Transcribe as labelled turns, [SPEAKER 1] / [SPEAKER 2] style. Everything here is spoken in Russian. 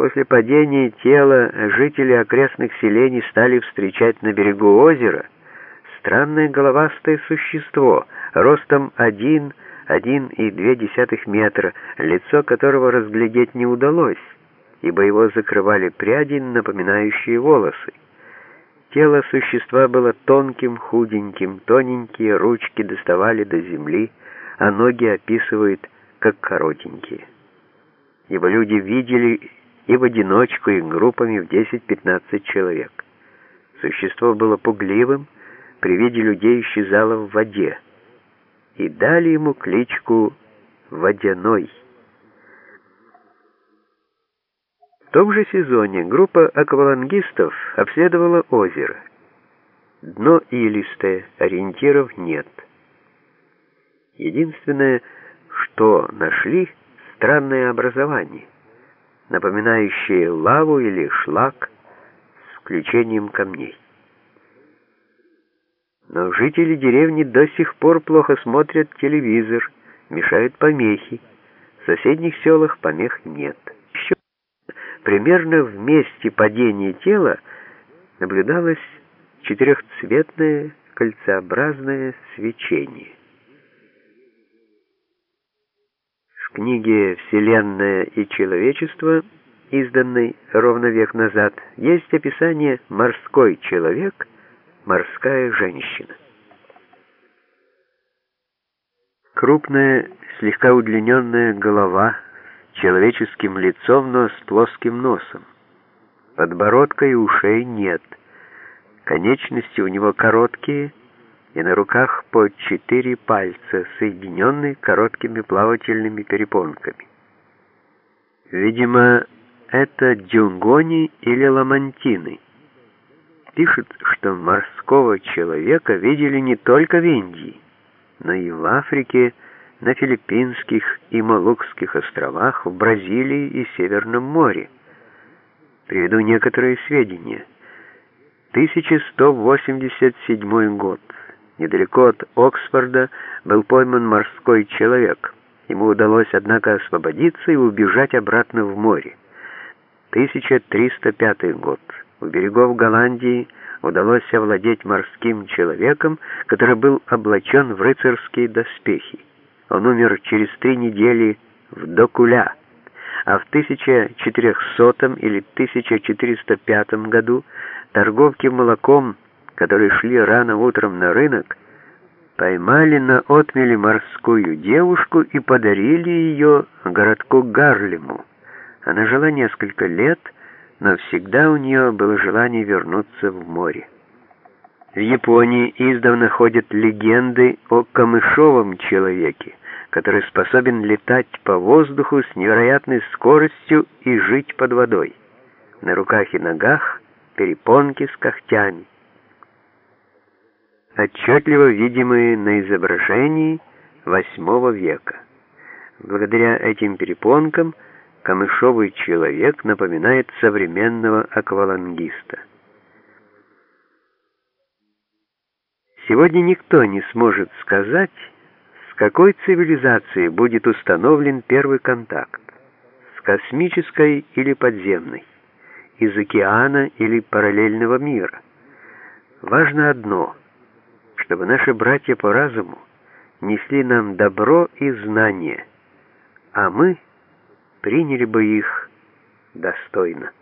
[SPEAKER 1] После падения тела жители окрестных селений стали встречать на берегу озера странное головастое существо, ростом 1 1,2 метра, лицо которого разглядеть не удалось, ибо его закрывали пряди, напоминающие волосы. Тело существа было тонким, худеньким, тоненькие ручки доставали до земли, а ноги описывают как коротенькие. Его люди видели и в одиночку, и группами в 10-15 человек. Существо было пугливым, при виде людей исчезало в воде, и дали ему кличку «Водяной». В том же сезоне группа аквалангистов обследовала озеро. Дно илистое, ориентиров нет. Единственное, что нашли, странное образование — напоминающие лаву или шлак с включением камней. Но жители деревни до сих пор плохо смотрят телевизор, мешают помехи. В соседних селах помех нет. Еще примерно в месте падения тела наблюдалось четырехцветное кольцеобразное свечение. В книге «Вселенная и человечество», изданной ровно век назад, есть описание «Морской человек», «Морская женщина». Крупная, слегка удлиненная голова с человеческим лицом, но с плоским носом. Подбородка и ушей нет. Конечности у него короткие, и на руках по четыре пальца, соединенные короткими плавательными перепонками. Видимо, это дюнгони или ламантины. Пишут, что морского человека видели не только в Индии, но и в Африке, на Филиппинских и Малукских островах, в Бразилии и Северном море. Приведу некоторые сведения. 1187 год недалеко от Оксфорда, был пойман морской человек. Ему удалось, однако, освободиться и убежать обратно в море. 1305 год. У берегов Голландии удалось овладеть морским человеком, который был облачен в рыцарские доспехи. Он умер через три недели в Докуля, а в 1400 или 1405 году торговки молоком которые шли рано утром на рынок, поймали на отмеле морскую девушку и подарили ее городку Гарлему. Она жила несколько лет, но всегда у нее было желание вернуться в море. В Японии издавна ходят легенды о камышовом человеке, который способен летать по воздуху с невероятной скоростью и жить под водой. На руках и ногах перепонки с когтями отчетливо видимые на изображении VIII века. Благодаря этим перепонкам камышовый человек напоминает современного аквалангиста. Сегодня никто не сможет сказать, с какой цивилизацией будет установлен первый контакт, с космической или подземной, из океана или параллельного мира. Важно одно — чтобы наши братья по разуму несли нам добро и знания, а мы приняли бы их достойно.